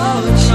Oh,